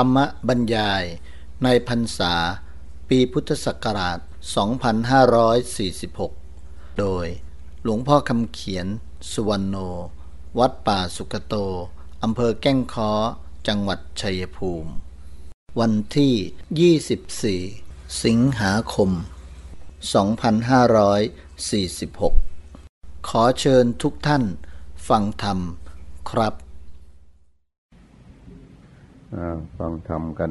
รรมบรรยายในพรรษา ปีพุทธศักราช 2546 โดยหลวงพ่อคำเขียน สุวรรณโน วัดป่าสุกโต อำเภอแก้งค้อ จังหวัดชัยภูมิ วันที่ 24 สิงหาคม 2546 ขอเชิญทุกท่านฟังธรรมครับ ฟังธรรมกัน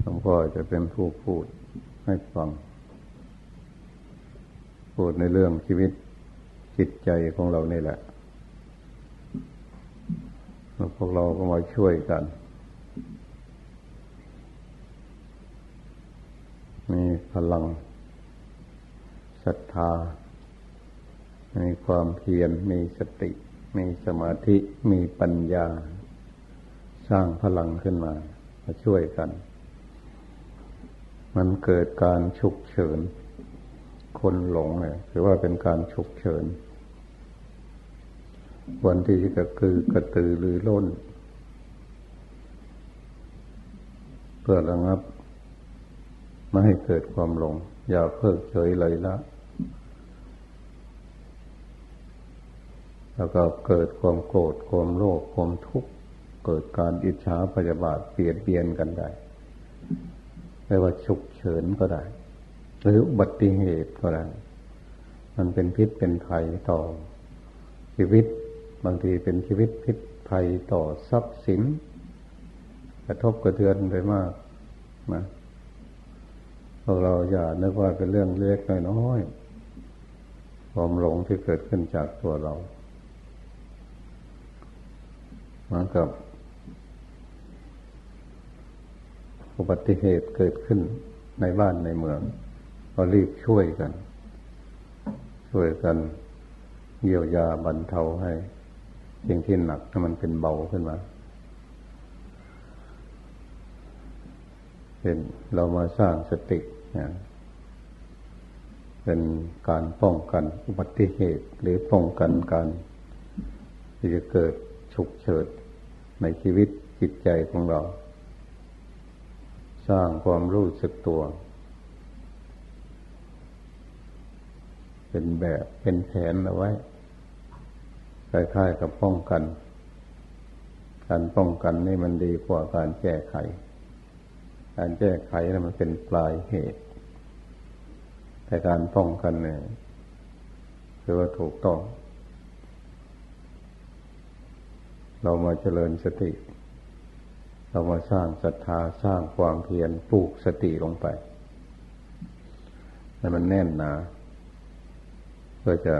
หลวงพ่อจะเป็นผู้พูดให้ฟัง พูดในเรื่องชีวิตจิตใจของเรานี่แหละแล้วพวกเราก็มาช่วยกัน มีพลังศรัทธา มีความเพียร มีสติ มีสมาธิ มีปัญญา สร้างพลังขึ้นมามาช่วยกัน มันเกิดการฉุกเฉิน คนหลงเนี่ยถือว่าเป็นการฉุกเฉิน วันที่จะคือกระตือรือร้น เพื่อระงับไม่ให้เกิดความหลง อย่าเพิกเฉยเลยละแล้วก็เกิดความโกรธความโลภความทุกข์ เกิดการอิจฉาพยาบาทเปลี่ยนเบียนกันได้ไม่ว่าฉุกเฉินก็ได้ หรืออุบัติเหตุก็ได้ มันเป็นพิษเป็นภัยต่อชีวิต บางทีเป็นชีวิตพิษภัยต่อทรัพย์สิน กระทบกระเทือนไปมากนะพวกเราอย่านึกว่าเป็นเรื่องเล็กน้อยความหลงที่เกิดขึ้นจากตัวเราเหมือนกับ อุบัติเหตุเกิดขึ้นในบ้านในเมือง ก็รีบช่วยกัน ช่วยกันเยียวยาบรรเทาให้สิ่งที่หนักให้มันเป็นเบาขึ้นมาเป็นเรามาสร้างสตินะเป็นการป้องกันอุบัติเหตุหรือป้องกันการที่จะเกิดฉุกเฉินในชีวิตจิตใจของเรา สร้างความรู้สึกตัว เป็นแบบเป็นแผนเอาไว้คล้ายๆกับป้องกัน การป้องกันนี่มันดีกว่าการแก้ไข การแก้ไขนี่มันเป็นปลายเหตุ แต่การป้องกันเนี่ยคือว่าถูกต้อง เรามาเจริญสติ เรามาสร้างศรัทธาสร้างความเพียรปลูกสติลงไปให้มันแน่นหนาเพื่อจะ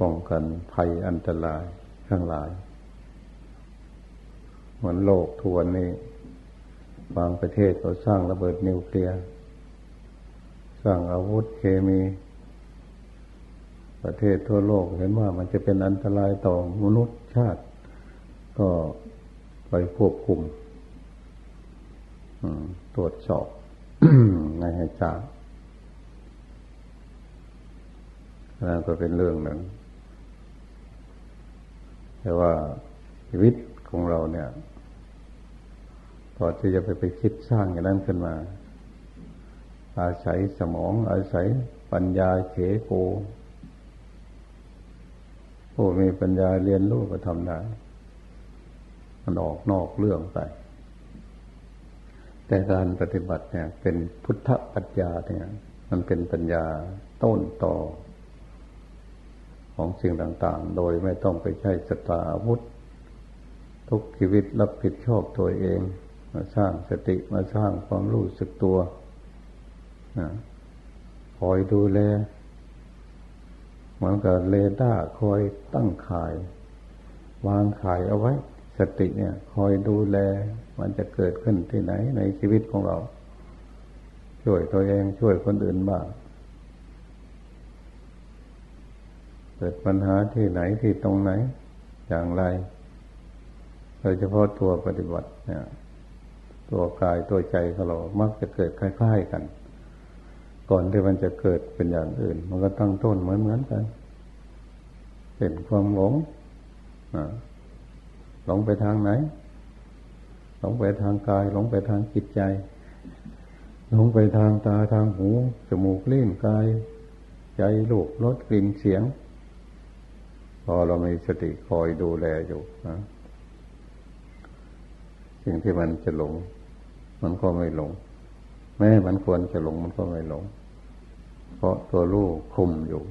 ป้องกันภัยอันตรายทั้งหลาย เหมือนโลกทวนนี้บางประเทศเขาสร้างระเบิดนิวเคลียร์สร้างอาวุธเคมี ประเทศทั่วโลกเห็นว่ามันจะเป็นอันตรายต่อมนุษยชาติ ก็ ไปควบคุมตรวจสอบในให้จ้านั่นก็เป็นเรื่องหนึ่ง แต่ว่าชีวิตของเราเนี่ยพอที่จะไปไปคิดสร้างอย่างนั้นขึ้นมา อาศัยสมอง อาศัยปัญญาเขโกผู้มีปัญญาเรียนรู้ก็ทำได้ มันออกนอกเรื่องไป แต่การปฏิบัติเนี่ย เป็นพุทธปัญญาเนี่ย มันเป็นปัญญาต้นต่อ ของสิ่งต่างๆ โดยไม่ต้องไปใช้สตาอาวุธ ทุกชีวิตรับผิดชอบตัวเอง มาสร้างสติมาสร้างความรู้สึกตัวคอยดูแลเหมือนกับเลด้าคอยตั้งข่ายวางข่ายเอาไว้ สติเนี่ย คอยดูแล มันจะเกิดขึ้นที่ไหนในชีวิตของเรา ช่วยตัวเองช่วยคนอื่นบ้างเกิดปัญหาที่ไหนที่ตรงไหน อย่างไรโดยเฉพาะตัวปฏิบัติเนี่ย ตัวกายตัวใจของเรามักจะเกิดคล้าย ๆกัน ก่อนที่มันจะเกิดเป็นอย่างอื่น มันก็ตั้งต้นเหมือนเหมือนกันเป็นความหลง หลงไปทางไหน หลงไปทางกาย หลงไปทางจิตใจ หลงไปทางตาทางหู จมูกลิ้นกาย ใจลูกรสกลิ่นเสียง พอเรามีสติคอยดูแลอยู่นะสิ่งที่มันจะหลง มันก็ไม่หลง แม้มันควรจะหลงมันก็ไม่หลง เพราะตัวลูกคุมอยู่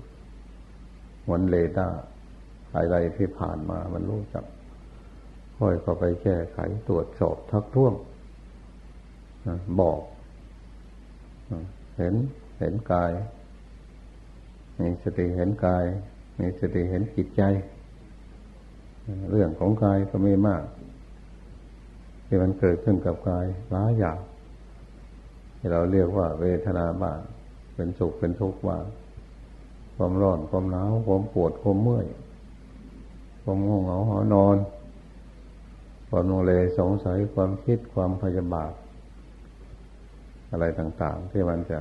วันเลด้าอะไรที่ผ่านมามันรู้จัก ค่อยเข้าไปแก้ไขตรวจสอบทักท้วงบอกเห็นเห็นกาย มีสติเห็นกาย มีสติเห็นจิตใจ เรื่องของกายก็ไม่มาก ที่มันเกิดขึ้นกับกายหลายอย่างที่เราเรียกว่าเวทนาบ้างเป็นสุขเป็นทุกข์บ้างความร้อนความหนาวความปวดความเมื่อยความง่วงเหงาหอนอน ความโนเลสงสัยความคิดความพยาบาท อะไรต่างๆ ที่มันจะ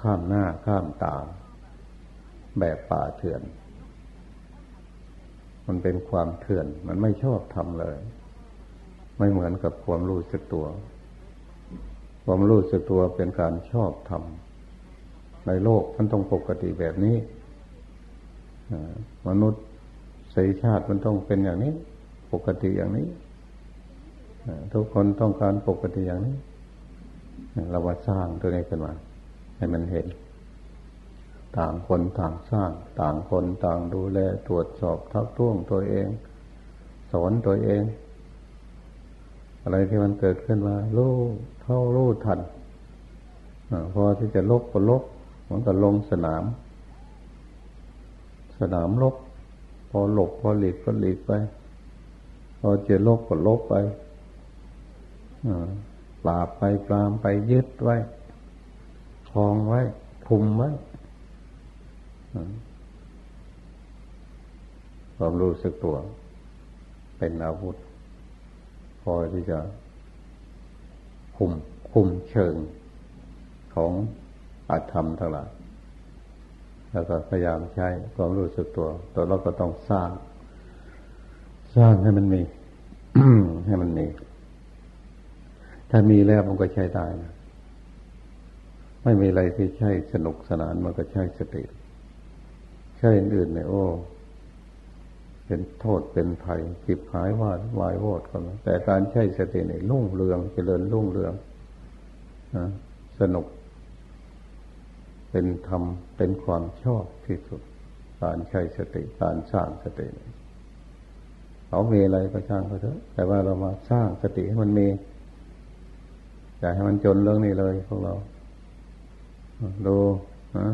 ข้ามหน้าข้ามตาแบบป่าเถื่อน มันเป็นความเถื่อน มันไม่ชอบทำเลย ไม่เหมือนกับความรู้สึกตัว ความรู้สึกตัวเป็นการชอบทำในโลกมันต้องปกติแบบนี้มนุษย์ สยชาติมันต้องเป็นอย่างนี้ ปกติอย่างนี้ทุกคนต้องการปกติอย่างนี้ เราว่าสร้างตัวนี้ขึ้นมา ให้มันเห็น ต่างคนต่างสร้าง ต่างคนต่างดูแลตรวจสอบทักท้วงตัวเอง สอนตัวเอง อะไรที่มันเกิดขึ้นมารู้เท่ารู้ทันพอที่จะลบก็ลบมันก็ลงสนาม สนามลบ พอหลบพอหลีกก็หลีกไป พอเจอลบก็ลบไปปราบไปปรามไปยึดไว้คลองไว้คุมไว้ความรู้สึกตัว เป็นอาวุธพอที่จะคุมคุมเชิงของอาธรรมทั้งหลาย แล้วก็พยายามใช้ความรู้สึกตัว ตัวเราก็ต้องสร้าง สร้างให้มันมีให้มันมี ถ้ามีแล้วมันก็ใช้ได้นะไม่มีอะไรที่ใช่สนุกสนานมันก็ใช้สติใช่อื่นเนี่ยโอ้ เป็นโทษเป็นภัยจิบหายวาดวายวอดกันแต่การใช้สติเนี่ยรุ่งเรืองเจริญรุ่งเรืองนะสนุก เป็นธรรมเป็นความชอบที่สุด การใช้สติการสร้างสติเขามีอะไรก็ช่างเขาเถอะ แต่ว่าเรามาสร้างสติให้มันมีอย่าให้มันจนเรื่องนี้เลยพวกเราดูนะ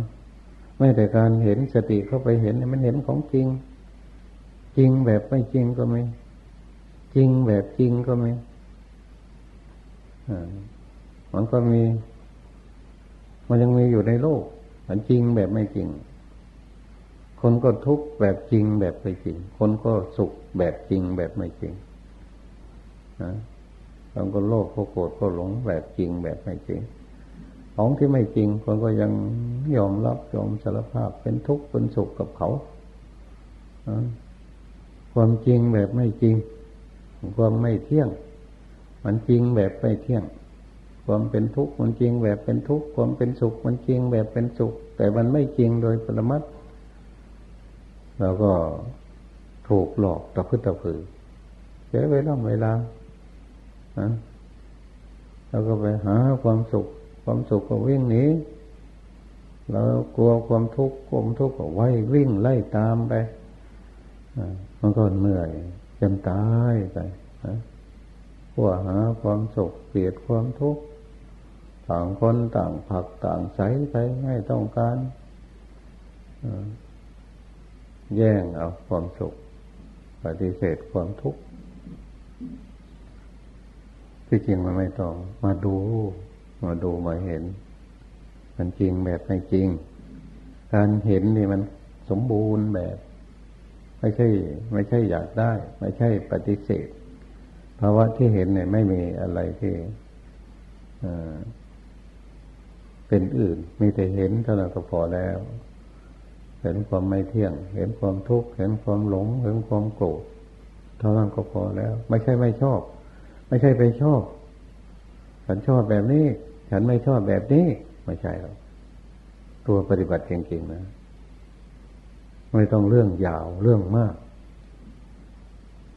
ไม่แต่การเห็นสติเข้าไปเห็นมันเห็นของจริง จริงแบบไม่จริงก็ไม่จริงแบบจริงก็ไม่มันก็มี มันยังมีอยู่ในโลกมันจริงแบบไม่จริง คนก็ทุกข์แบบจริงแบบไม่จริง คนก็สุขแบบจริงแบบไม่จริงนะคนก็โลภก็โกรธก็หลงแบบจริงแบบไม่จริง ของที่ไม่จริง คนก็ยังยอมรับยอมสารภาพเป็นทุกข์เป็นสุขกับเขาความจริงแบบไม่จริง ความไม่เที่ยง มันจริงแบบไม่เที่ยง ความเป็นทุกข์มันจริงแบบเป็นทุกข์ความเป็นสุขมันจริงแบบเป็นสุข แต่มันไม่จริงโดยปรมัตเราก็ถูกหลอกตะพื้นตะผือเสียเวลาเวลานะเราก็ไปหาความสุข ความสุขก็วิ่งหนีเรากลัวความทุกข์ความทุกข์ก็ไว้วิ่งไล่ตามไปมันก็เหนื่อยจนตายไปนะพัวหาความสุขเกลียดความทุกข์ ต่างคนต่างผักต่างใสไปไม่ต้องการแย่งเอาความสุข ปฏิเสธความทุกข์ที่จริงมันไม่ต้อง มาดู มาดูมาเห็น มันจริงแบบไม่จริง การเห็นนี่มันสมบูรณ์แบบ ไม่ใช่ ไม่ใช่อยากได้ ไม่ใช่ปฏิเสธภาวะที่เห็นเนี่ยไม่มีอะไรที่ เป็นอื่น มีแต่เห็นเท่านั้นก็พอแล้ว เห็นความไม่เที่ยง เห็นความทุกข์ เห็นความหลง เห็นความโกรธ เท่านั้นก็พอแล้ว ไม่ใช่ไม่ชอบ ไม่ใช่ไปชอบ ฉันชอบแบบนี้ ฉันไม่ชอบแบบนี้ ไม่ใช่หรอก ตัวปฏิบัติจริงๆนะ ไม่ต้องเรื่องยาวเรื่องมาก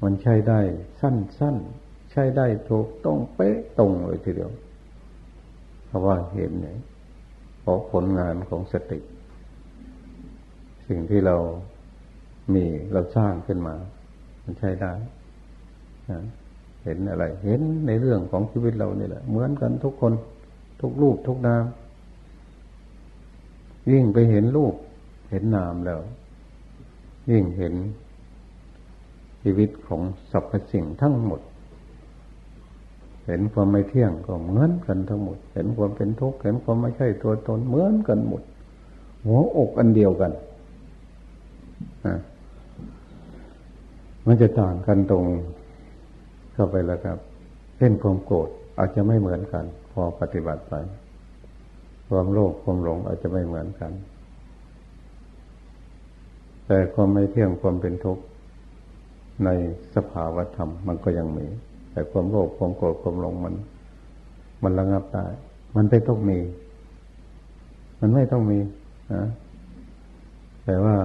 มันใช้ได้สั้นๆ ใช้ได้ถูกต้องเป๊ะตรงเลยทีเดียวเพราะว่าเห็นเนี่ย ราะผลงานของสติ สิ่งที่เรามีเราสร้างขึ้นมา มันใช้ได้เห็นอะไร เห็นในเรื่องของชีวิตเรานี่แหละ เหมือนกันทุกคน ทุกรูปทุกนาม ยิ่งไปเห็นรูป เห็นนามแล้ว ยิ่งเห็นชีวิตของสรรพสิ่งทั้งหมด เห็นความไม่เที่ยงก็เหมือนกันทั้งหมด เห็นความเป็นทุกข์เห็นความไม่ใช่ตัวตนเหมือนกันหมด หัวอกอันเดียวกันมันจะต่างกันตรงเข้าไปแล้วครับเช่นความโกรธอาจจะไม่เหมือนกัน พอปฏิบัติไป ความโลภความหลงอาจจะไม่เหมือนกัน แต่ความไม่เที่ยงความเป็นทุกข์ในสภาวธรรมมันก็ยังมี แต่ความโลภความโกรธความหลงมัน มันระงับได้ มันไม่ต้องมี มันไม่ต้องมีนะแต่ว่า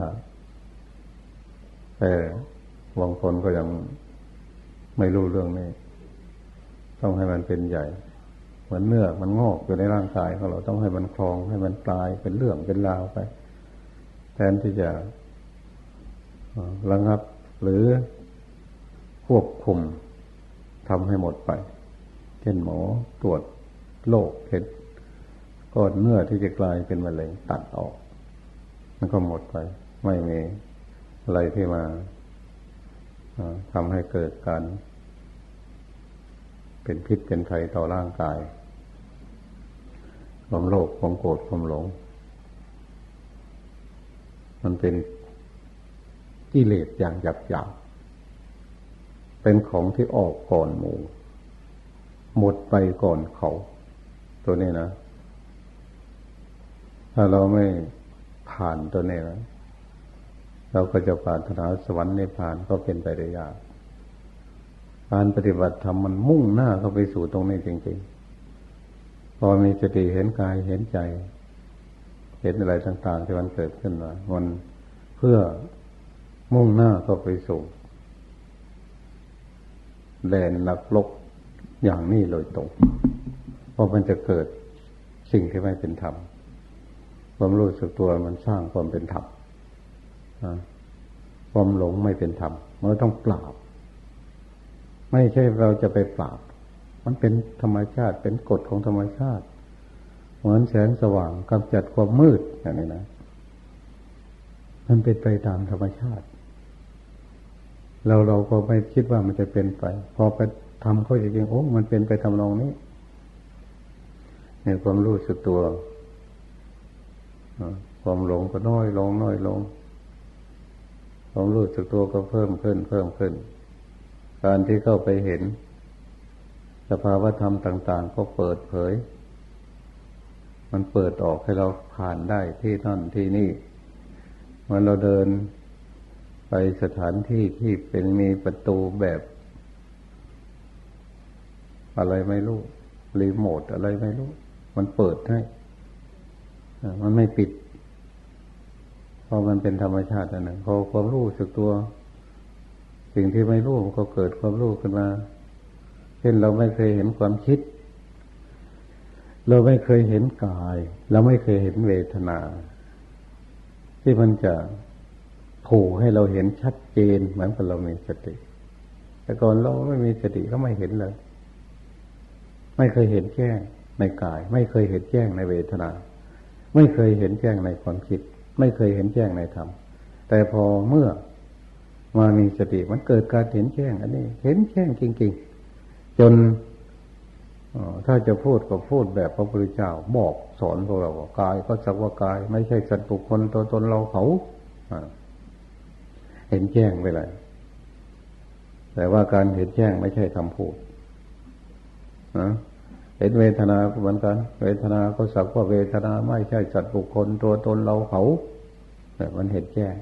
แต่บางคนก็ยังไม่รู้เรื่องนี้ ต้องให้มันเป็นใหญ่ เหมือนเนื้อมันงอกอยู่ในร่างกายของเราต้องให้มันคลองให้มันกลายเป็นเรื่องเป็นราวไป แทนที่จะระงับ หรือควบคุม ทำให้หมดไป เช่นหมอตรวจโรคเห็นก้อนเนื้อที่จะกลายเป็นมะเร็งตัดออก มันก็หมดไป ไม่มีอะไรที่มาทำให้เกิดการ เป็นพิษเป็นภัยต่อร่างกายความโลภความโกรธความหลง มันเป็นกิเลสอย่างหยาบหยาบ เป็นของที่ออกก่อนหมูหมดไปก่อนเขา ตัวนี้นะ ถ้าเราไม่ผ่านตัวนี้นะเราก็จะผ่านธนาสวรรค์ในผ่านก็เป็นไปได้ยากการปฏิบัติธรรมมันมุ่งหน้าเข้าไปสู่ตรงนี้จริงๆ พอมีสติเห็นกายเห็นใจ เห็นอะไรต่างๆที่มันเกิดขึ้นมามันเพื่อมุ่งหน้าเข้าไปสู่ แดนหลักลกอย่างนี้เลยตรงเพราะมันจะเกิดสิ่งที่ไม่เป็นธรรมความรู้สึกตัวมันสร้างความเป็นธรรมความหลงไม่เป็นธรรมมันต้องปราบ ไม่ใช่เราจะไปปราบ มันเป็นธรรมชาติเป็นกฎของธรรมชาติ เหมือนแสงสว่างกำจัดความมืดอย่างนี้นะ มันเป็นไปตามธรรมชาติ เราเราก็ไม่คิดว่ามันจะเป็นไป พอไปทำเขาจริงๆโอ้ มันเป็นไปทำนองนี้เนี่ยความรู้สึกตัวความหลงก็น้อยลงน้อยลงความรู้สึกตัวก็เพิ่มขึ้น เพิ่มขึ้น การที่เข้าไปเห็น สภาวธรรมต่าง ๆ ก็เปิดเผย มันเปิดออกให้เราผ่านได้ที่นั่นที่นี่เมื่อเราเดิน ไปสถานที่ที่เป็นมีประตูแบบ อะไรไม่รู้รีโมทอะไรไม่รู้ มันเปิดให้ มันไม่ปิด เพราะมันเป็นธรรมชาติอันหนึ่งพอความรู้สึกตัว สิ่งที่ไม่รู้ก็เกิดความรู้ขึ้นมาเช่นเราไม่เคยเห็นความคิด เราไม่เคยเห็นกาย เราไม่เคยเห็นเวทนา ที่มันจะ ผูให้เราเห็นชัดเจนเหมือนกับเรามีสติ แต่ก่อนเราไม่มีสติก็ไม่เห็นเลย ไม่เคยเห็นแจ้งในกาย ไม่เคยเห็นแจ้งในเวทนา ไม่เคยเห็นแจ้งในความคิด ไม่เคยเห็นแจ้งในธรรม แต่พอเมื่อมามีสติมันเกิดการเห็นแจ้ง อันนี้ เห็นแจ้งจริง ๆ จนถ้าจะพูดก็พูดแบบพระพุทธเจ้าบอกสอนพวกเรากายก็สักว่ากาย ไม่ใช่สัตว์บุคคลตัวตนเราเขา เห็นแจ้งไปเลย แต่ว่าการเห็นแจ้งไม่ใช่คำพูดนะเห็นเวทนาเหมือนกัน เวทนาก็สักว่าเวทนาไม่ใช่สัตว์บุคคลตัวตนเราเขา แต่มันเห็นแจ้ง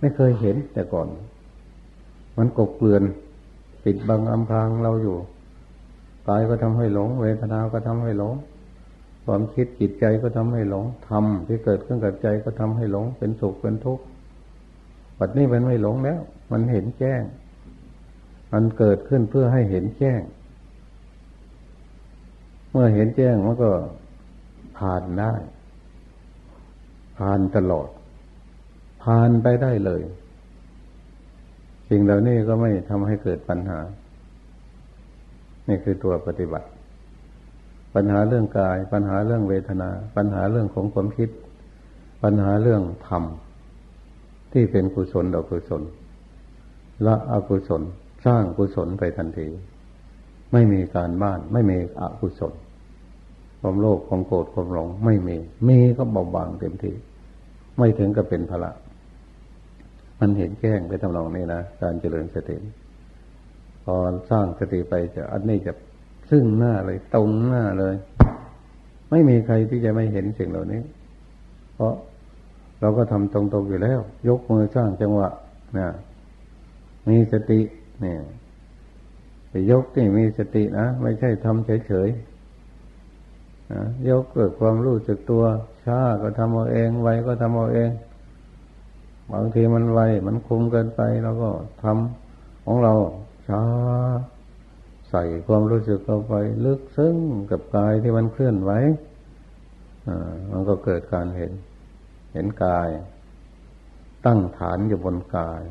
ไม่เคยเห็นแต่ก่อน มันกบเกลื่อน ปิดบังอำพรางเราอยู่กายก็ทำให้หลง เวทนา ก็ทำให้หลง ความคิดจิตใจก็ทำให้หลงธรรมที่เกิดขึ้นกับใจก็ทำให้หลง เป็นสุขเป็นทุกข์ ปัจนี้มันไม่หลงแล้ว มันเห็นแจ้ง มันเกิดขึ้นเพื่อให้เห็นแจ้ง เมื่อเห็นแจ้งมันก็ผ่านได้ ผ่านตลอด ผ่านไปได้เลย สิ่งเหล่านี้ก็ไม่ทำให้เกิดปัญหา นี่คือตัวปฏิบัติ ปัญหาเรื่องกาย ปัญหาเรื่องเวทนา ปัญหาเรื่องของความคิด ปัญหาเรื่องธรรม ที่เป็นกุศลอกุศลละอกุศลสร้างกุศลไปทันที ไม่มีการบ้าน ไม่มีอกุศลความโลภความโกรธความหลงไม่มี มีก็เบาบางเต็มที่ไม่ถึงกับเป็นพละ มันเห็นแจ้งไปทำนองนี้นะการเจริญสติพอสร้างสติไปจะอันนี้จะซึ่งหน้าเลย ตรงหน้าเลย ไม่มีใครที่จะไม่เห็นสิ่งเหล่านี้ เพราะ เราก็ทำตรงๆอยู่แล้ว ยกมือสร้างจังหวะนะมีสติเนี่ยไปยกนี่มีสตินะไม่ใช่ทำเฉยๆนะยกเกิดความรู้สึกตัวช้าก็ทำเอาเองไวก็ทำเอาเองบางทีมันไวมันคุมเกินไปเราก็ทำของเราช้าใส่ความรู้สึกเข้าไป ลึกซึ้งกับกายที่มันเคลื่อนไหวมันก็เกิดการเห็น เห็นกาย ตั้งฐานอยู่บนกาย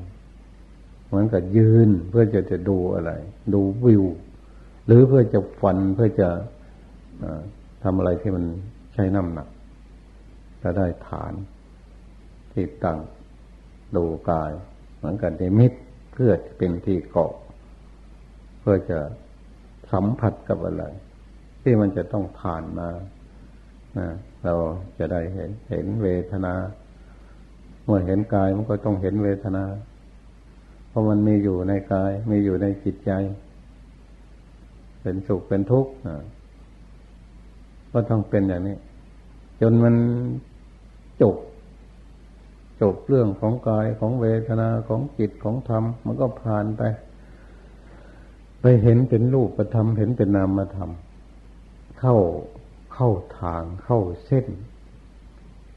เหมือนกับยืนเพื่อจะจะดูอะไร ดูวิว หรือเพื่อจะฟันเพื่อจะทำอะไรที่มันใช้น้ำหนักจะได้ฐานที่ตั้งดูกาย เหมือนกับในมิตเพื่อจะเป็นที่เกาะ เพื่อจะสัมผัสกับอะไร ที่มันจะต้องผ่านมา เราจะได้เห็นเห็นเวทนา เมื่อเห็นกายมันก็ต้องเห็นเวทนา เพราะมันมีอยู่ในกาย มีอยู่ในจิตใจ เป็นสุขเป็นทุกข์ก็ต้องเป็นอย่างนี้ จนมันจบ จบเรื่องของกายของเวทนาของจิตของธรรม มันก็ผ่านไป ไปเห็นเป็นรูปธรรมเห็นเป็นนามธรรมเข้า เข้าทางเข้าเส้น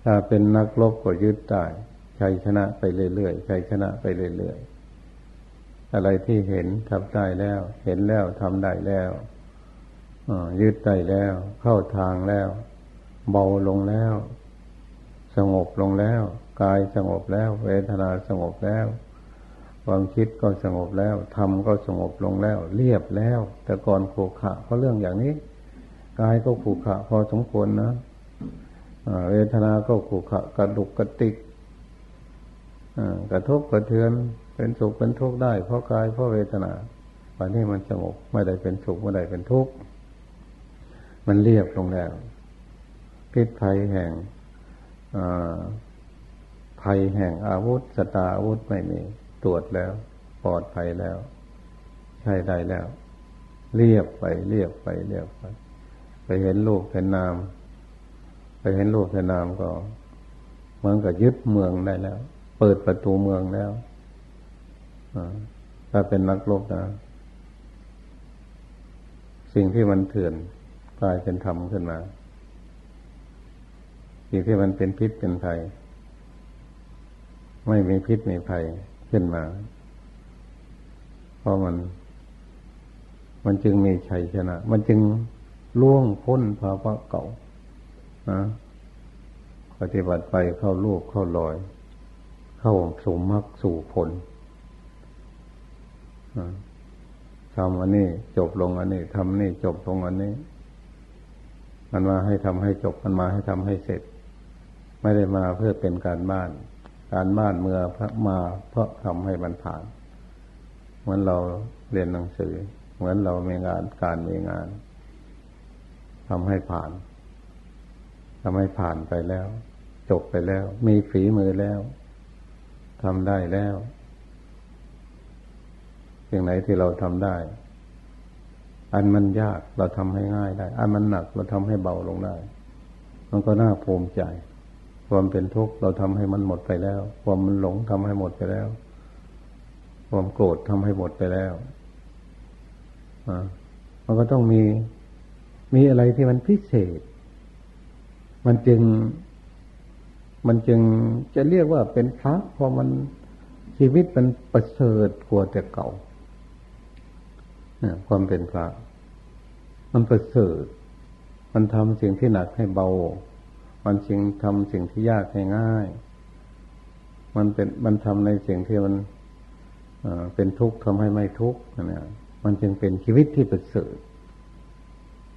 ถ้าเป็นนักลบก็ยึดได้ชัยชนะไปเรื่อยๆชัยชนะไปเรื่อยๆอะไรที่เห็นทำได้แล้ว เห็นแล้วทำได้แล้วยึดได้แล้ว เข้าทางแล้ว เบาลงแล้ว สงบลงแล้ว กายสงบแล้ว เวทนาสงบแล้วความคิดก็สงบแล้วทำก็สงบลงแล้ว เรียบแล้ว แต่ก่อนโขขะเพราะเรื่องอย่างนี้ กายก็ขู่ขะพอสมควรนะเวทนาก็ขู่ขะกระดุกกระติกกระทบกระเทือน เป็นสุขเป็นทุกข์ได้ เพราะกายเพราะเวทนาวันนี้มันสงบไม่ได้เป็นสุขไม่ได้เป็นทุกข์มันเรียบลงแล้วพิษภัยแห่งภัยแห่งอาวุธสตาอาวุธไม่มีตรวจแล้ว ปลอดภัยแล้ว ใช่ได้แล้ว เรียบไปเรียบไปเรียบไป ไปเห็นลูกเห็นนาม ไปเห็นลูกเห็นนามก็เหมือนกับยึดเมืองได้แล้ว เปิดประตูเมืองแล้วถ้าเป็นนักโลบนะสิ่งที่มันเถื่อนกลายเป็นธรรมขึ้นมา สิ่งที่มันเป็นพิษเป็นภัย ไม่มีพิษมีภัยขึ้นมา เพราะมัน มันจึงมีชัยชนะ มันจึง ล่วงพ้นภาวะเก่านะปฏิบัติไปเข้าลูกเข้าลอย เข้าสมมรรคสู่ผลทำอันนี้จบลงอันนี้ทำนี่จบลงอันนี้ มันมาให้ทำให้จบมันมาให้ทำให้เสร็จ ไม่ได้มาเพื่อเป็นการบ้าน การบ้านเมื่อพระมาเพราะทำให้บรรผ่าน เหมือนเราเรียนหนังสือ เหมือนเรามีงานการมีงาน ทำให้ผ่านทำให้ผ่านไปแล้ว จบไปแล้ว มีฝีมือแล้วทำได้แล้วสิ่งไหนที่เราทำได้ อันมันยากเราทำให้ง่ายได้ อันมันหนักเราทำให้เบาลงได้ มันก็น่าภูมิใจ ความเป็นทุกข์เราทำให้มันหมดไปแล้ว ความมันหลงทำให้หมดไปแล้ว ความโกรธทำให้หมดไปแล้วมันก็ต้องมี มีอะไรที่มันพิเศษ มันจึง มันจึงจะเรียกว่าเป็นพระเพราะมันชีวิตมันประเสริฐกว่าแต่เก่าความเป็นพระ มันประเสริฐ มันทำสิ่งที่หนักให้เบา มันสิ่งทำสิ่งที่ยากให้ง่าย มันเป็นมันทำในสิ่งที่มันเป็นทุกข์ทำให้ไม่ทุกข์นะมันจึงเป็นชีวิตที่ประเสริฐ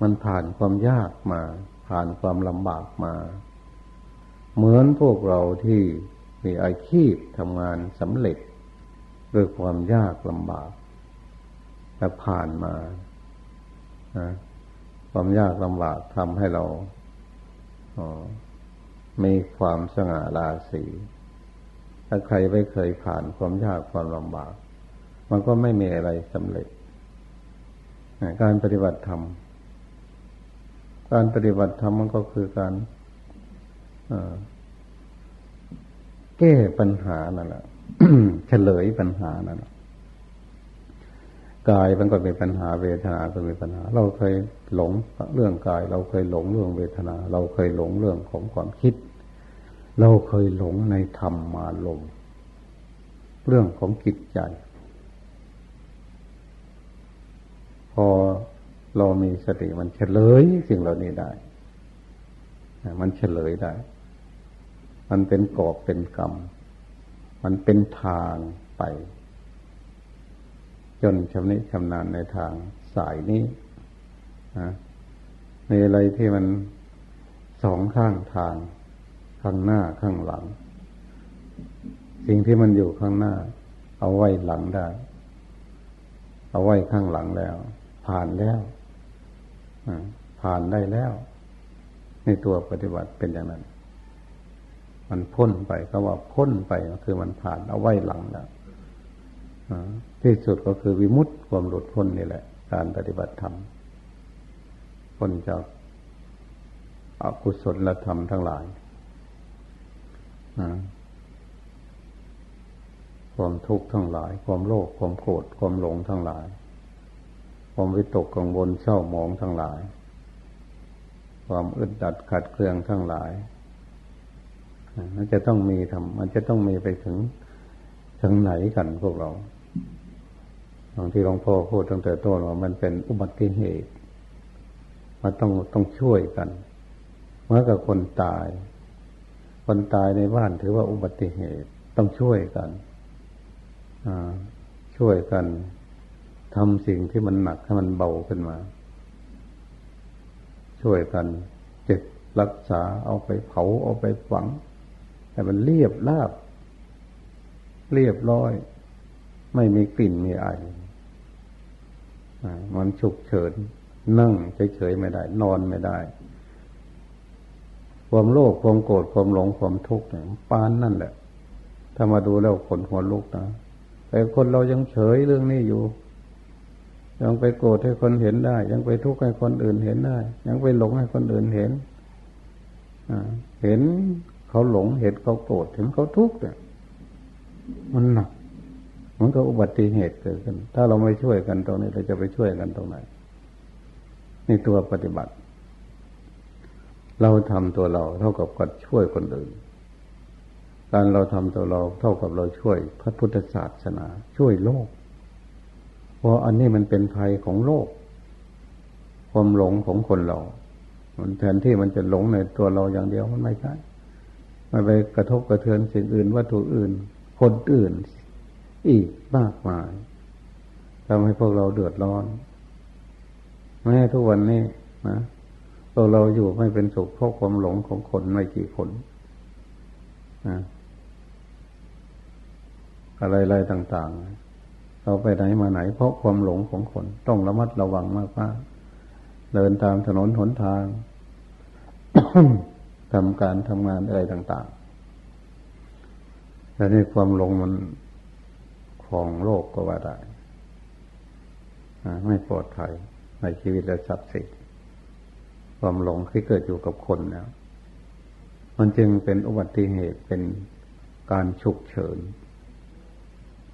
มันผ่านความยากมา ผ่านความลำบากมา เหมือนพวกเราที่มีอาชีพทำงานสำเร็จด้วยความยากลำบากและผ่านมาความยากลำบากทำให้เรามีความสง่าราศีถ้าใครไม่เคยผ่านความยากความลำบาก มันก็ไม่มีอะไรสำเร็จ การปฏิบัติธรรม การปฏิบัติธรรมมันก็คือการแก้ปัญหานั่นแหละเฉลยปัญหานั่นแหละกายมันก็มีปัญหาเวทนาก็มีปัญหา เราเคยหลงเรื่องกาย เราเคยหลงเรื่องเวทนา เราเคยหลงเรื่องของความคิด เราเคยหลงในธรรมมาลมเรื่องของจิตใจ พอ เรามีสติมันเฉลยสิ่งเหล่านี้ได้มันเฉลยได้ มันเป็นกอบเป็นกรรม มันเป็นทางไป จนชำนิชำนาญในทางสายนี้ในอะไรที่มันสองข้างทาง ข้างหน้าข้างหลัง สิ่งที่มันอยู่ข้างหน้า เอาไว้หลังได้ เอาไว้ข้างหลังแล้ว ผ่านแล้ว ผ่านได้แล้ว ในตัวปฏิบัติเป็นอย่างนั้น มันพ้นไปก็ว่าพ้นไปคือมันผ่านเอาไว้หลังแล้วที่สุดก็คือวิมุตติความหลุดพ้นนี่แหละ การปฏิบัติธรรมพ้นจากอากุศลธรรมทั้งหลายความทุกข์ทั้งหลาย ความโลภความโกรธความหลงทั้งหลาย ความวิตกกังวลเศร้าหมองทั้งหลาย ความอึดดัดขัดเคืองทั้งหลายมันจะต้องมีทำมันจะต้องมีไปถึงถึงไหนกันพวกเราบางที่หลวงพ่อพูดตั้งแต่ต้นว่ามันเป็นอุบัติเหตุมันต้องต้องช่วยกันเมื่อกับคนตาย คนตายในบ้านถือว่าอุบัติเหตุต้องช่วยกันช่วยกัน ทำสิ่งที่มันหนักให้มันเบาขึ้นมา ช่วยกันเจ็บรักษาเอาไปเผาเอาไปฝัง แต่มันเรียบราบ เรียบร้อย ไม่มีกลิ่นมีไอมันฉุกเฉิน นั่งเฉยๆไม่ได้ นอนไม่ได้ ความโลภความโกรธความหลงความทุกข์เนี่ยปานนั่นแหละถ้ามาดูแล้วคนหัวลุกนะแต่คนเรายังเฉยเรื่องนี้อยู่ ยังไปโกรธให้คนเห็นได้ ยังไปทุกข์ให้คนอื่นเห็นได้ ยังไปหลงให้คนอื่นเห็นเห็นเขาหลงเห็นเขาโกรธเห็นเขาทุกข์เนี่ยมันหนักมันก็อุบัติเหตุเกิดขึ้น ถ้าเราไม่ช่วยกันตรงนี้เราจะไปช่วยกันตรงไหนนี่ตัวปฏิบัติ เราทำตัวเราเท่ากับกัดช่วยคนอื่น การเราทำตัวเราเท่ากับเราช่วยพระพุทธศาสนา ช่วยโลก ราะอันนี้มันเป็นภัยของโลก ความหลงของคนเรา มันแทนที่มันจะหลงในตัวเราอย่างเดียวมันไม่ใช่มันไปกระทบกระเทือนสิ่งอื่นวัตถุอื่น คนอื่น อีกมากมายทำให้พวกเราเดือดร้อนแม้ทุกวันนี้นะพวกเราอยู่ไม่เป็นสุขเพราะความหลงของคนไม่กี่คนนะอะไรๆต่าง ๆ เราไปไหนมาไหน เพราะความหลงของคนต้องระมัดระวังมากว่าเดินตามถนนหนทางทำการทำงานอะไรต่าง ๆแต่นี่ความหลงมันครองโลกก็ว่าได้ไม่ปลอดภัยในชีวิตและทรัพย์สินความหลงที่เกิดอยู่กับคนแล้ว มันจึงเป็นอุบัติเหตุเป็นการฉุกเฉิน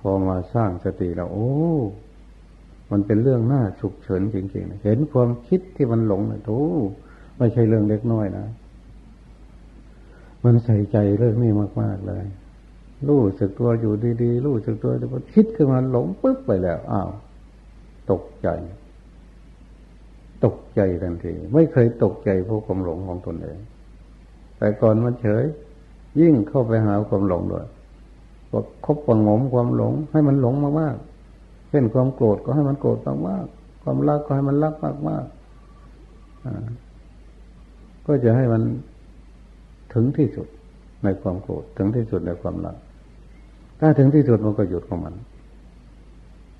พอมาสร้างสติแล้วโอ้ มันเป็นเรื่องน่าฉุกเฉินจริงๆเห็นความคิดที่มันหลงนะโอ้ไม่ใช่เรื่องเล็กน้อยนะ มันใส่ใจเรื่องนี้มากๆเลย รู้สึกตัวอยู่ดีๆ รู้สึกตัวแต่พอคิดขึ้นมาหลงปึ๊บไปแล้ว อ้าว ตกใจ ตกใจทันที ไม่เคยตกใจเพราะความหลงของตนเอง แต่ก่อนมันเฉย ยิ่งเข้าไปหาความหลงด้วย ก็คบปังมความหลง ให้มันหลงมากๆเช่นความโกรธก็ให้มันโกรธมากๆความรักก็ให้มันรักมากๆก็จะให้มันถึงที่สุดในความโกรธถึงที่สุดในความรัก ถ้าถึงที่สุดมันก็หยุดของมัน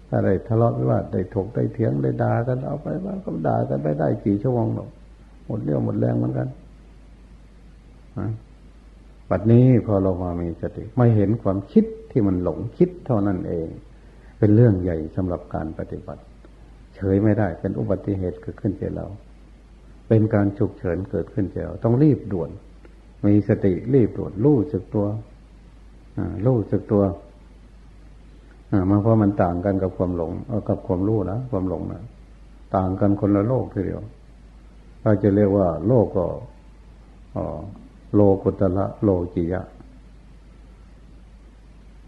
ถ้าได้ทะเลาะวิวาทได้ถกได้เถียงได้ด่ากันเอาไปว่าก็ด่ากันไปได้กี่ชั่วโมงหรอกหมดเรี่ยวหมดแรงเหมือนกัน ปัจนี้พอเรามามีสติไม่เห็นความคิดที่มันหลงคิดเท่านั้นเอง เป็นเรื่องใหญ่สำหรับการปฏิบัติ เฉยไม่ได้เป็นอุบัติเหตุเกิดขึ้นแก่เรา เป็นการฉุกเฉินเกิดขึ้นแก่เราต้องรีบด่วน มีสติรีบด่วนรู้สึกตัวรู้สึกตัวมาเพราะมันต่างกันกับความหลงกับความรู้นะความหลงนะต่างกันคนละโลกทีเดียวถ้าจะเรียกว่าโลกก็ โลกุตละโลจิยะ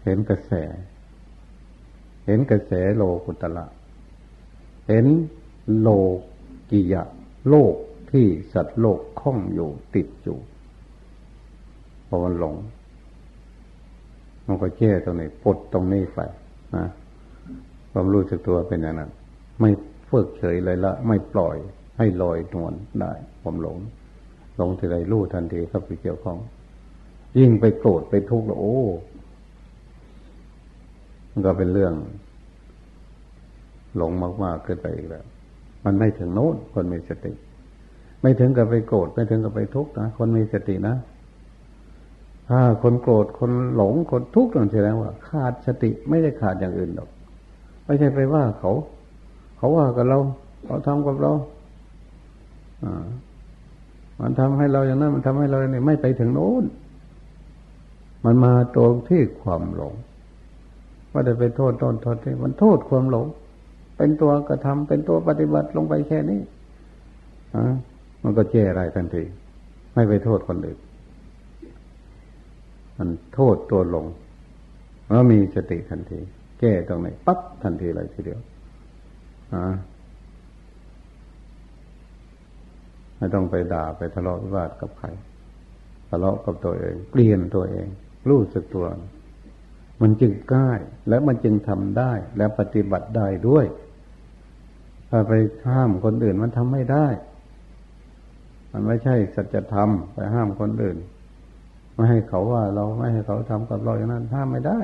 เห็นกระแส เห็นกระแสโลกุตละ เห็นโลกิยะ โลกที่สัตว์โลกคล้องอยู่ติดอยู่พอมันหลง มันก็แก้ตรงนี้ปลดตรงนี้ไปนะความรู้สึกตัวเป็นอย่างนั้น ไม่เฟิกเฉยเลยละ ไม่ปล่อยให้ลอยนวลได้ผมหลง ลงทีไรรู้ทันทีเข้าไปเกี่ยวข้อง ยิ่งไปโกรธไปทุกข์แล้วโอ้ มันก็เป็นเรื่อง หลงมากๆขึ้นไปอีกแล้ว มันไม่ถึงโน้นคนมีสติ ไม่ถึงกับไปโกรธไม่ถึงกับไปทุกข์นะคนมีสตินะถ้าคนโกรธคนหลงคนทุกข์นั่นแสดงว่า ขาดสติไม่ได้ขาดอย่างอื่นหรอก ไม่ใช่ไปว่าเขา เขาว่ากับเรา เขาทำกับเราอ่า มันทำให้เราอย่างนั้น มันทำให้เราเนี่ยไม่ไปถึงโน้น มันมาตรงที่ความหลงว่าได้ไปโทษต้นโทษที่มันโทษความหลง เป็นตัวกระทำเป็นตัวปฏิบัติลงไปแค่นี้อะมันก็แก้อะไรทันที ไม่ไปโทษคนอื่นมันโทษตัวหลงแล้วมีสติทันที แก้ตรงไหนปั๊บทันทีเลยทีเดียวอ่า ไม่ต้องไปด่าไปทะเลาะวิวาทกับใครทะเลาะกับตัวเอง เปลี่ยนตัวเอง รู้สึกตัว มันจึงง่าย และมันจึงทำได้ และปฏิบัติได้ด้วยถ้าไปห้ามคนอื่นมันทำไม่ได้ มันไม่ใช่สัจธรรมไปห้ามคนอื่น ไม่ให้เขาว่าเราไม่ให้เขาทำกับเราอย่างนั้นห้ามไม่ได้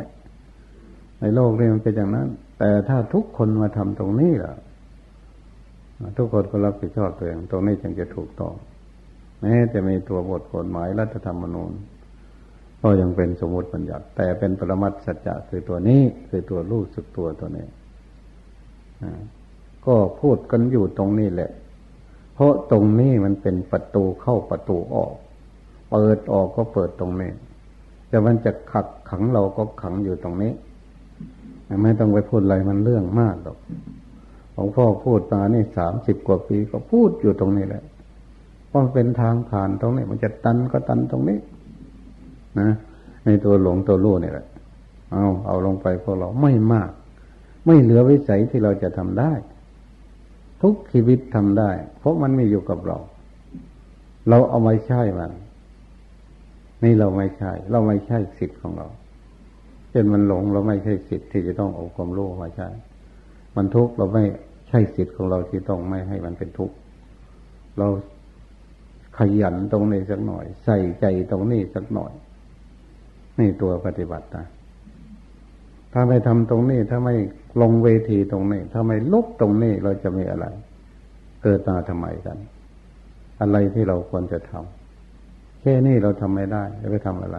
ในโลกนี้มันเป็นอย่างนั้น แต่ถ้าทุกคนมาทำตรงนี้ล่ะ ทุกคนก็รับผิดชอบตัวเองตรงนี้จึงจะถูกต้องแม้จะมีตัวบทกฎหมายรัฐธรรมนูญ ก็ยังเป็นสมมติปัญญัติ แต่เป็นปรมัตสัจจะคือตัวนี้คือตัวรู้สึกตัวตัวนี้ก็พูดกันอยู่ตรงนี้แหละ เพราะตรงนี้มันเป็นประตูเข้าประตูออก เปิดออกก็เปิดตรงนี้ แต่มันจะขักขังเราก็ขังอยู่ตรงนี้ ไม่ต้องไปพูดอะไรมันเรื่องมากหรอก หลวงพ่อพูดมานี่สามสิบกว่าปีก็พูดอยู่ตรงนี้แหละเพราะมันเป็นทางผ่านตรงนี้ มันจะตันก็ตันตรงนี้ นะในตัวหลงตัวรู้นี่แหละ เอาเอาลงไปพวกเราไม่มาก ไม่เหลือวิสัยที่เราจะทำได้ ทุกชีวิตทำได้ เพราะมันไม่อยู่กับเรา เราเอาไม่ใช่มัน นี่เราไม่ใช่ เราไม่ใช่สิทธิ์ของเราเช่นมันหลงเราไม่ใช่สิทธิ์ที่จะต้องเอาความรู้มาใช้ มันทุกข์เราไม่ใช่สิทธิ์ของเราที่ต้องไม่ให้มันเป็นทุกข์เราขยันตรงนี้สักหน่อย ใส่ใจตรงนี้สักหน่อยนี่ตัวปฏิบัตินะถ้าไม่ทำตรงนี้ ถ้าไม่ลงเวทีตรงนี้ ถ้าไม่ลุกตรงนี้เราจะมีอะไร เกิดมาทำไมกัน อะไรที่เราควรจะทำแค่นี้เราทำไม่ได้จะไปทำอะไร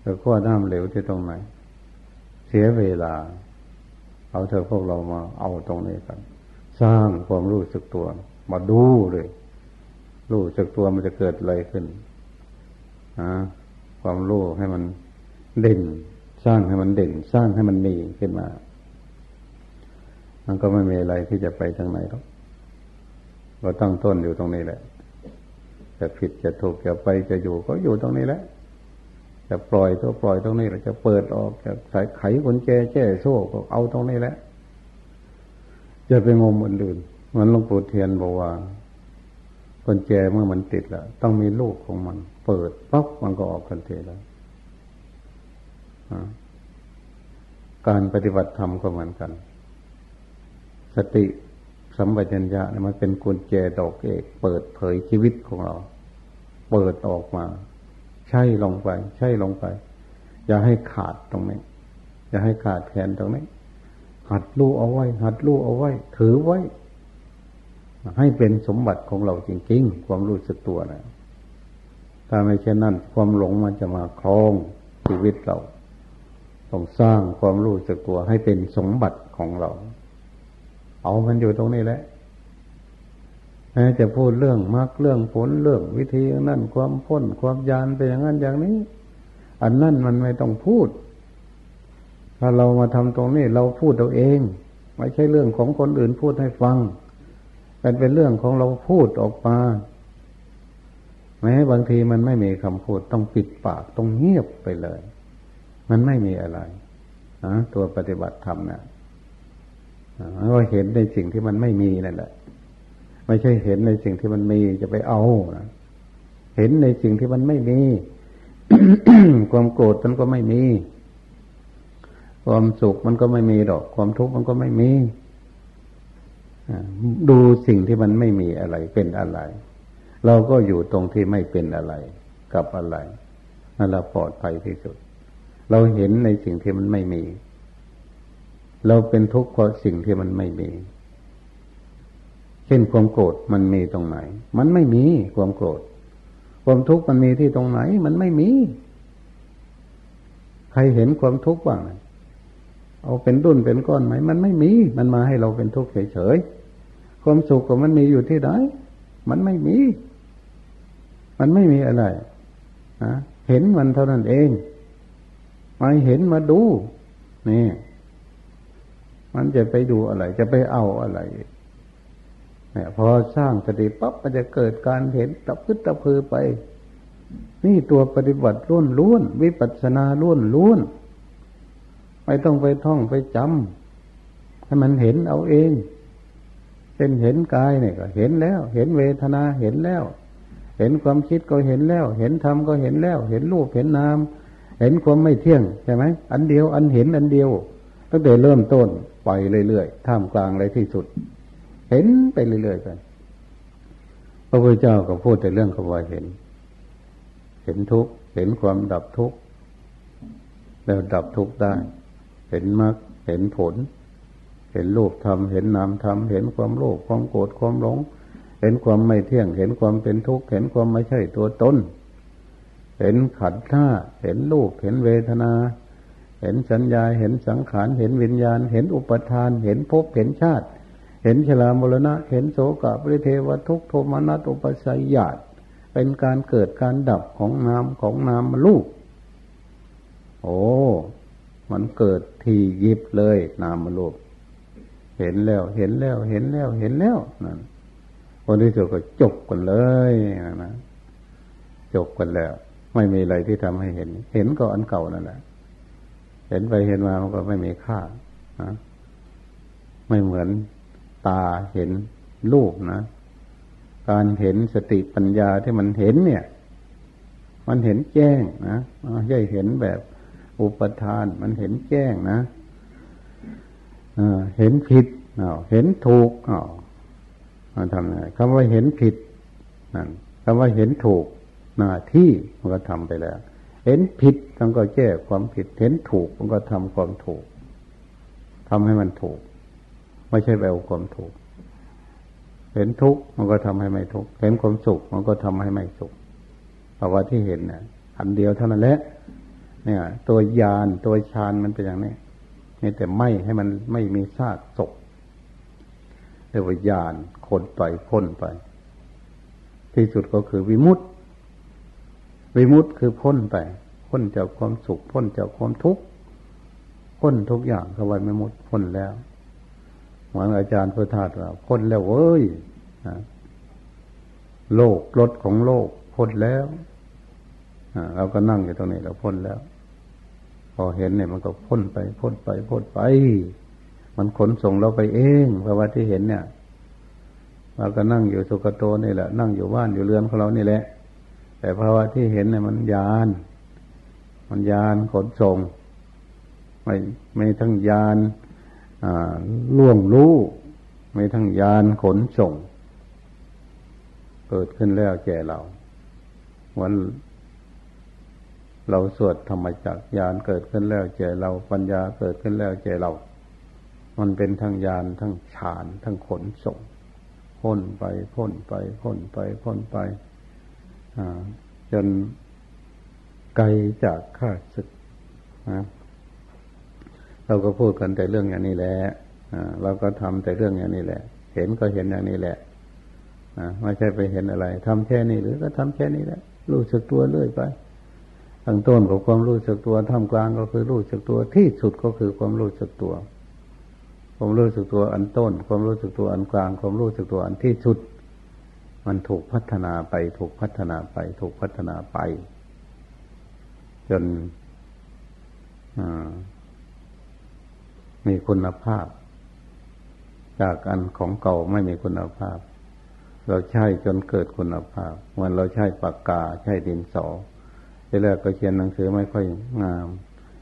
เราข้อน้ำเหลวที่ตรงไหน เสียเวลา เอาเธอพวกเรามาเอาตรงนี้กัน สร้างความรู้สึกตัว มาดูเลย รู้สึกตัวมันจะเกิดอะไรขึ้นฮะความรู้ให้มันเด่น สร้างให้มันเด่น สร้างให้มันมีขึ้นมา มันก็ไม่มีอะไรที่จะไปทางไหนหรอกเราตั้งต้นอยู่ตรงนี้แหละจะผิดจะถูกจะไปจะอยู่ก็อยู่ตรงนี้แหละ จะปล่อยก็ปล่อยตรงนี้แหละจะเปิดออกจะสายไขคนแจแจ้โซ่ก็เอาตรงนี้แหละจะไปงมอันอื่นมันหลวงปู่เทียนบอกว่าคนแจเมื่อมันติดแล้วต้องมีลูกของมัน เปิดปั๊บมันก็ออกทันทีแล้วการปฏิบัติธรรมก็เหมือนกัน สติสัมปชัญญะเนี่ยมันเป็นกุญแจดอกเอก เปิดเผยชีวิตของเรา เปิดออกมา ใช่ลงไป ใช่ลงไป อย่าให้ขาดตรงนี้ อย่าให้ขาดแขนตรงนี้ หัดรู้เอาไว้ หัดรู้เอาไว้ ถือไว้ ให้เป็นสมบัติของเราจริงๆ ความรู้สึกตัวนะถ้าไม่เช่นนั้น ความหลงมันจะมาครองชีวิตเรา ต้องสร้างความรู้สึกตัวให้เป็นสมบัติของเรา เอามันอยู่ตรงนี้แหละ จะพูดเรื่องมรรคเรื่องผลเรื่องวิธีนั่นความพ้นความยานไปอย่างนั้นอย่างนี้ อันนั่นมันไม่ต้องพูด ถ้าเรามาทำตรงนี้เราพูดเราเอง ไม่ใช่เรื่องของคนอื่นพูดให้ฟังมันเป็นเรื่องของเราพูดออกมาแม้บางทีมันไม่มีคำพูดต้องปิดปากต้องเงียบไปเลย มันไม่มีอะไรนะตัวปฏิบัติธรรมเนะี่ยว่าเห็นในสิ่งที่มันไม่มีนั่นแหละ ไม่ใช่เห็นในสิ่งที่มันมีจะไปเอานะเห็นในสิ่งที่มันไม่มี ความโกรธมันก็ไม่มี ความสุขมันก็ไม่มีดอก ความทุกข์มันก็ไม่มีดูสิ่งที่มันไม่มีอะไรเป็นอะไร เราก็อยู่ตรงที่ไม่เป็นอะไร กับอะไรนั่นแหละปลอดภัยที่สุด เราเห็นในสิ่งที่มันไม่มี เราเป็นทุกข์เพราะสิ่งที่มันไม่มี ช่นความโกรธมันมีตรงไหน มันไม่มีความโกรธ ความทุกข์มันมีที่ตรงไหน มันไม่มี ใครเห็นความทุกข์บ้างเอาเป็นดุนเป็นก้อนไหม มันไม่มี มันมาให้เราเป็นทุกข์เฉยๆ ความสุขก็มันมีอยู่ที่ไหน มันไม่มี มันไม่มีอะไรนะเห็นมันเท่านั้นเองมาเห็นมาดู นี่ มันจะไปดูอะไร จะไปเอาอะไร เนี่ยพอสร้างสติปั๊บมันจะเกิดการเห็นตะพึดตะพือไป นี่ตัวปฏิบัติล้วนล้วนวิปัสสนาล้วนล้วนไม่ต้องไปท่องไปจำให้มันเห็นเอาเองเช่นเห็นกายเนี่ยก็เห็นแล้ว เห็นเวทนาเห็นแล้ว เห็นความคิดก็เห็นแล้ว เห็นธรรมก็เห็นแล้ว เห็นรูปเห็นนามเห็นความไม่เที่ยงใช่ไหมอันเดียวอันเห็นอันเดียวตั้งแต่เริ่มต้นไปเรื่อยๆท่ามกลางอะไรที่สุด เห็นไปเรื่อยๆไปพระพุทธเจ้าก็พูดแต่เรื่องคำว่าเห็น เห็นทุกข์เห็นความดับทุกข์แล้วดับทุกข์ได้ เห็นมรรคเห็นผล เห็นรูปธรรม เห็นนามธรรม เห็นความโลภ ความโกรธ ความหลง เห็นความไม่เที่ยง เห็นความเป็นทุกข์ เห็นความไม่ใช่ตัวตน เห็นขันธ์ห้า เห็นรูป เห็นเวทนา เห็นสัญญา เห็นสังขาร เห็นวิญญาณ เห็นอุปทาน เห็นภพ เห็นชาติ เห็นชรามรณะ เห็นโสกปริเทวทุกโทมนัสอุปสัยญาตเป็นการเกิดการดับของนามของนามลูก โอ้ มันเกิดทียิบเลยนามลูก เห็นแล้ว เห็นแล้ว เห็นแล้ว เห็นแล้วนั่นคนที่สุดก็จบกันเลยนะจบกันแล้ว ไม่มีอะไรที่ทำให้เห็น เห็นก็อันเก่านั่นแหละเห็นไปเห็นมามันก็ไม่มีค่านะไม่เหมือน ตาเห็นรูปนะ การเห็นสติปัญญาที่มันเห็นเนี่ย มันเห็นแจ้งนะไม่ใช่เห็นแบบอุปทาน มันเห็นแจ้งนะเห็นผิดเห็นถูกมันทำไงคำว่าเห็นผิดนั่นคำว่าเห็นถูกหน้าที่มันก็ทำไปแล้ว เห็นผิดมันก็แก้ความผิด เห็นถูกมันก็ทำความถูกทำให้มันถูก ไม่ใช่แปลความถูก เห็นทุกข์มันก็ทำให้ไม่ทุกข์เห็นความสุขมันก็ทำให้ไม่สุขภาวะที่เห็นเนี่ยอันเดียวเท่านั้นแหละเนี่ย ตัวยานตัวฌานมันเป็นอย่างนี้นี่แต่ไม่ให้มันไม่มีซากศพเรียกว่ายานคนต่อยพ้นไป ที่สุดก็คือวิมุตติวิมุตต์คือพ้นไป พ้นจากความสุข พ้นจากความทุกข์ พ้นทุกอย่างเขาไว้ไม่หมดพ้นแล้ว เหมือนอาจารย์พุทธาว่าพ้นแล้วเว้ยโลกรถของโลกพ้นแล้วเราก็นั่งอยู่ตรงนี้เราพ้นแล้ว พอเห็นเนี่ยมันก็พ้นไปพ้นไปพ้นไป มันขนส่งเราไปเองเพราะว่าที่เห็นเนี่ยเราก็นั่งอยู่สุกโตนี่แหละ นั่งอยู่บ้านอยู่เรือนของเรานี่แหละ แต่ภาวะที่เห็นเนี่ยมันยาน มันยานขนส่งไม่ไม่ทั้งยาน ล่วงรู้ไม่ทั้งยานขนส่ง เกิดขึ้นแล้วแก่เรา วันเราสวดธรรมจักยานเกิดขึ้นแล้วแก่เรา ปัญญาเกิดขึ้นแล้วแก่เรา มันเป็นทั้งยานทั้งฌานทั้งขนส่งพ้นไปพ้นไปพ้นไปพ้นไปจนไกลจากข้าศึกนะ เราก็พูดกันแต่เรื่องอย่างนี้แหละเราก็ทำแต่เรื่องอย่างนี้แหละ เห็นก็เห็นอย่างนี้แหละไม่ใช่ไปเห็นอะไรทำแค่นี้หรือก็ทำแค่นี้แหละรู้สึกตัวเรื่อยไปตั้งต้นของความรู้สึกตัวท่ามกลางก็คือรู้สึกตัวที่สุดก็คือความรู้สึกตัว ความรู้สึกตัวอันต้น ความรู้สึกตัวอันกลาง ความรู้สึกตัวอันที่สุด มันถูกพัฒนาไป ถูกพัฒนาไป ถูกพัฒนาไป จน มีคุณภาพ จากอันของเก่าไม่มีคุณภาพ เราใช้จนเกิดคุณภาพเหมือนเราใช้ปากกาใช้ดินสอทีแรกก็เขียนหนังสือไม่ค่อยงาม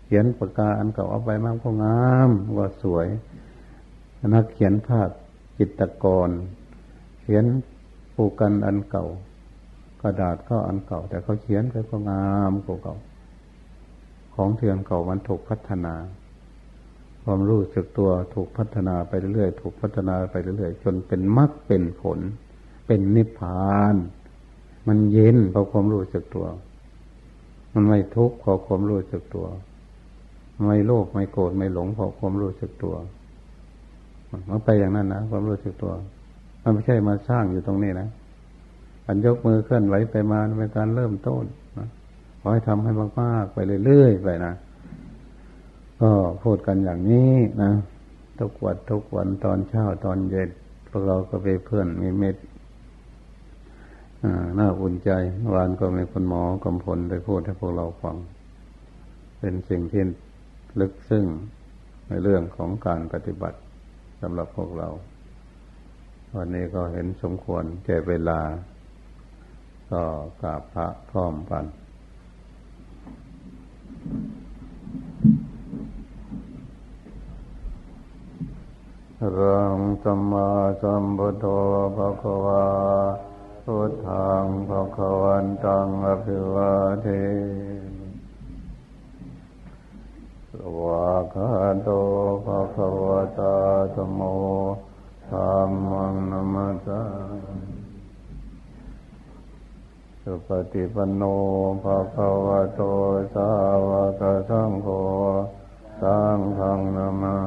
เขียนปากกาอันเก่าเอาไปมากก็งามก็สวยนักเขียนภาพจิตกร เขียนปูกันอันเก่ากระดาษก็อันเก่า แต่เขาเขียนไปก็งามกว่าเก่า ของเถื่อนเก่ามันถูกพัฒนา ความรู้สึกตัวถูกพัฒนาไปเรื่อยๆถูกพัฒนาไปเรื่อยๆจนเป็นมรรคเป็นผล เป็นนิพพาน มันเย็นเพราะความรู้สึกตัว มันไม่ทุกข์เพราะความรู้สึกตัว ไม่โลภไม่โกรธไม่หลงเพราะความรู้สึกตัวมันไปอย่างนั้นนะความรู้สึกตัว มันไม่ใช่มาสร้างอยู่ตรงนี้นะอันยกมือเคลื่อนไหวไปมาเป็นการเริ่มต้นนะขอให้ทำให้มากๆไปเรื่อยๆไปนะ ก็พูดกันอย่างนี้นะทุกวันทุกวันตอนเช้าตอนเย็นพวกเราก็ไปเพื่อนมีเม็ดน่าอุ่นใจวานก็มีคนหมอกำพลได้พูดให้พวกเราฟัง เป็นสิ่งที่ลึกซึ้งในเรื่องของการปฏิบัติสำหรับพวกเราวันนี้ก็เห็นสมควรแก่เวลา ก็กราบพระพร้อมกัน รังสัมมาสัมพุทโธภะคะวาพุทธังภะคะวันตังอภิวาเทสวากาโตภะคะวะตาธโมธรรมังนัมสาสุปฏิปันโนภะคะวะโตสาวกสังโฆสังฆังนามา